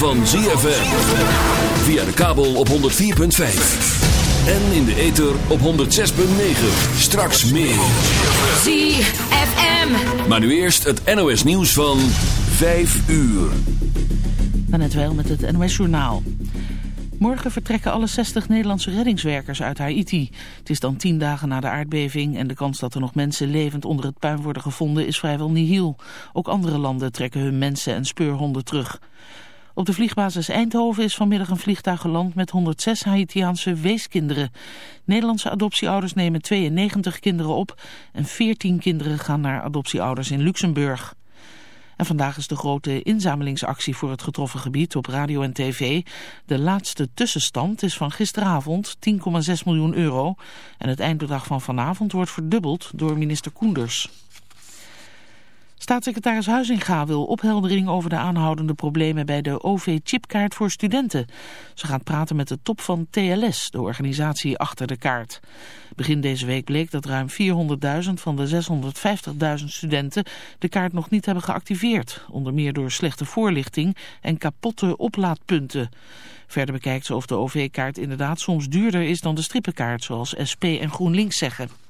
van ZFM. Via de kabel op 104.5. En in de ether op 106.9. Straks meer. ZFM. Maar nu eerst het NOS nieuws van 5 uur. net wel met het NOS journaal. Morgen vertrekken alle 60 Nederlandse reddingswerkers uit Haiti. Het is dan tien dagen na de aardbeving en de kans dat er nog mensen levend onder het puin worden gevonden is vrijwel nihil. Ook andere landen trekken hun mensen en speurhonden terug. Op de vliegbasis Eindhoven is vanmiddag een vliegtuig geland met 106 Haitiaanse weeskinderen. Nederlandse adoptieouders nemen 92 kinderen op en 14 kinderen gaan naar adoptieouders in Luxemburg. En vandaag is de grote inzamelingsactie voor het getroffen gebied op radio en tv. De laatste tussenstand is van gisteravond 10,6 miljoen euro. En het eindbedrag van vanavond wordt verdubbeld door minister Koenders. Staatssecretaris Huizinga wil opheldering over de aanhoudende problemen bij de OV-chipkaart voor studenten. Ze gaat praten met de top van TLS, de organisatie achter de kaart. Begin deze week bleek dat ruim 400.000 van de 650.000 studenten de kaart nog niet hebben geactiveerd. Onder meer door slechte voorlichting en kapotte oplaadpunten. Verder bekijkt ze of de OV-kaart inderdaad soms duurder is dan de strippenkaart, zoals SP en GroenLinks zeggen.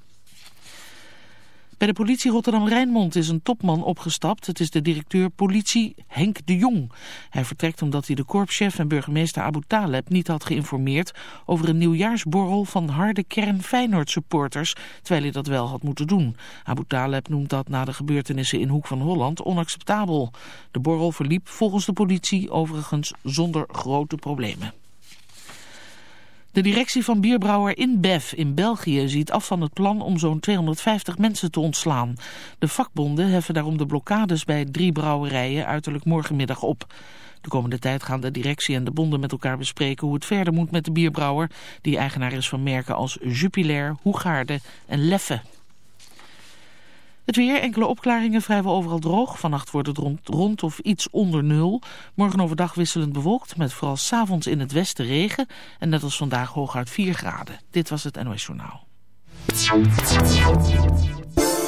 Bij de politie Rotterdam-Rijnmond is een topman opgestapt. Het is de directeur politie Henk de Jong. Hij vertrekt omdat hij de korpschef en burgemeester Abu Taleb niet had geïnformeerd over een nieuwjaarsborrel van harde kern Feyenoord supporters, terwijl hij dat wel had moeten doen. Abu Taleb noemt dat na de gebeurtenissen in Hoek van Holland onacceptabel. De borrel verliep volgens de politie overigens zonder grote problemen. De directie van bierbrouwer InBev in België ziet af van het plan om zo'n 250 mensen te ontslaan. De vakbonden heffen daarom de blokkades bij drie brouwerijen uiterlijk morgenmiddag op. De komende tijd gaan de directie en de bonden met elkaar bespreken hoe het verder moet met de bierbrouwer, die eigenaar is van merken als Jupiler, Hoegaarde en Leffe. Het weer, enkele opklaringen, vrijwel overal droog. Vannacht wordt het rond, rond of iets onder nul. Morgen overdag wisselend bewolkt, met vooral s'avonds in het westen regen. En net als vandaag hooguit 4 graden. Dit was het NOS Journaal.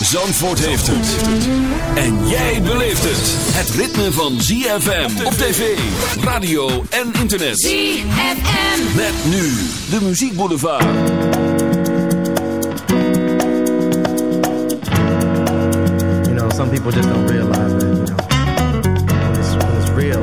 Zandvoort heeft het. En jij beleeft het. Het ritme van ZFM op tv, radio en internet. ZFM. Met nu de muziekboulevard. You know, some people just don't realize that, you know, when it's, when it's real,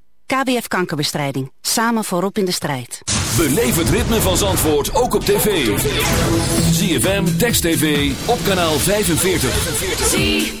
KBF Kankerbestrijding. Samen voorop in de strijd. Beleef het ritme van Zandvoort ook op tv. ZFM, Text TV, op kanaal 45.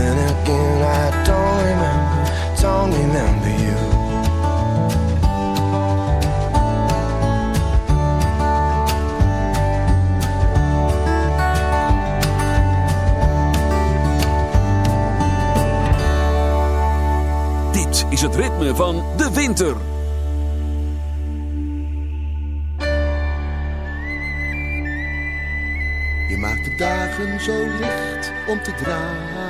Then again, I don't remember, don't remember you. Dit is het ritme van de winter. Je maakt de dagen zo licht om te dragen.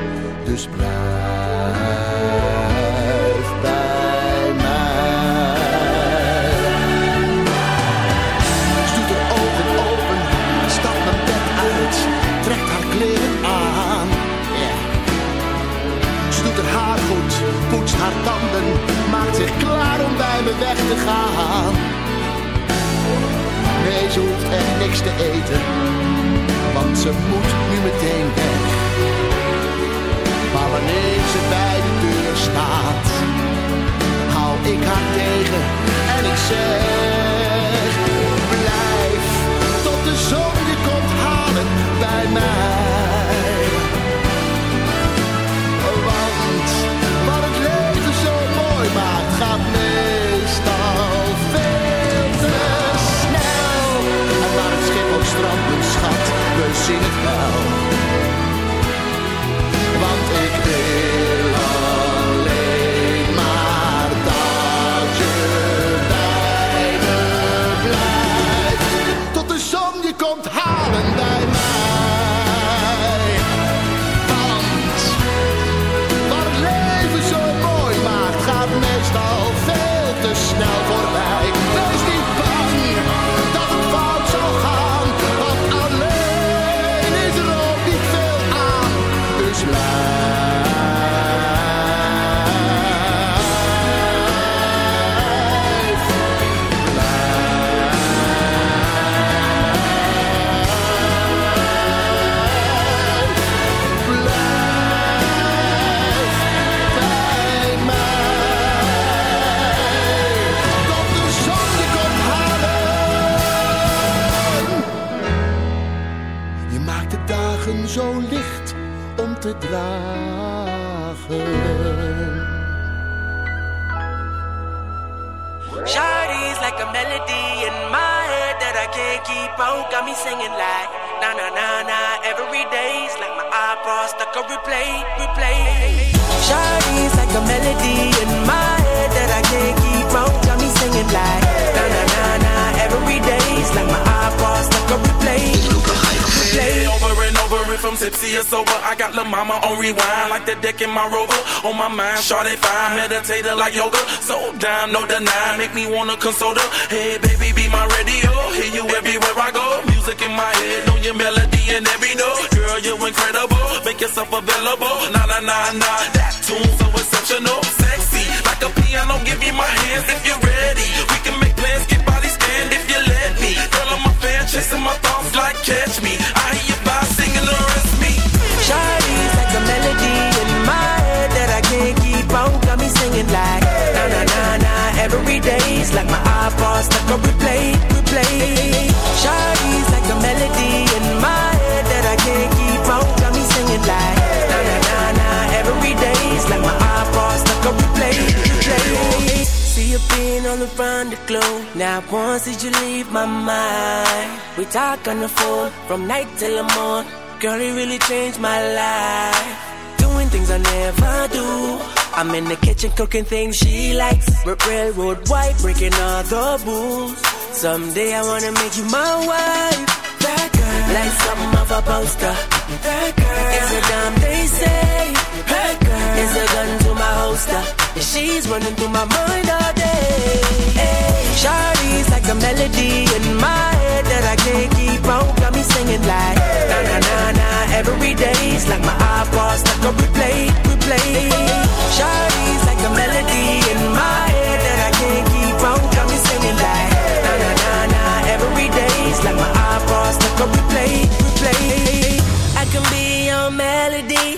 Dus blijf bij mij. Doet haar ogen open, stapt mijn bed uit, trekt haar kleren aan. Ze doet haar haar goed, poetst haar tanden, maakt zich klaar om bij me weg te gaan. Nee, ze hoeft echt niks te eten, want ze moet nu meteen weg. Wanneer ze bij de deur staat, hou ik haar tegen en ik zeg: Blijf tot de zon je komt halen bij mij. I go. Music in my head, know your melody and every note. Girl, you incredible, make yourself available. Nah, nah, nah, nah, that tune so exceptional, sexy, like a piano. Give me my hands if you're ready. We can make plans, get body stand if you let me. Girl, I'm a fan, chasing my thoughts like catch me. I hear you by singing the rest me. Shawty's like a melody in my head that I can't keep out. Got me singing like na na na na every day's like my iPod stuck on replay, replay. Shawty's like a melody in my head that I can't keep out. Got me singing like na na na na every day's like my iPod stuck on replay, replay. See you being on the front of glow. Now once did you leave my mind? We talk on the phone from night till the morning. Girl, it really changed my life. Doing things I never do. I'm in the kitchen cooking things she likes. R- railroad white, breaking all the rules. Someday I wanna make you my wife. That girl, like something off a poster. That girl is a damn they say. That is a gun to my holster. And she's running through my mind all day. Hey, Shawty's like a melody in my head that I can't keep out. Got me singing like na na na na every day's like my iPod stuck on replay, replay. Shawty's like a melody in my head that I can't keep out. Got me singing like na na na na every day's like my iPod stuck on replay, replay. I can be your melody.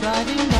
Driving down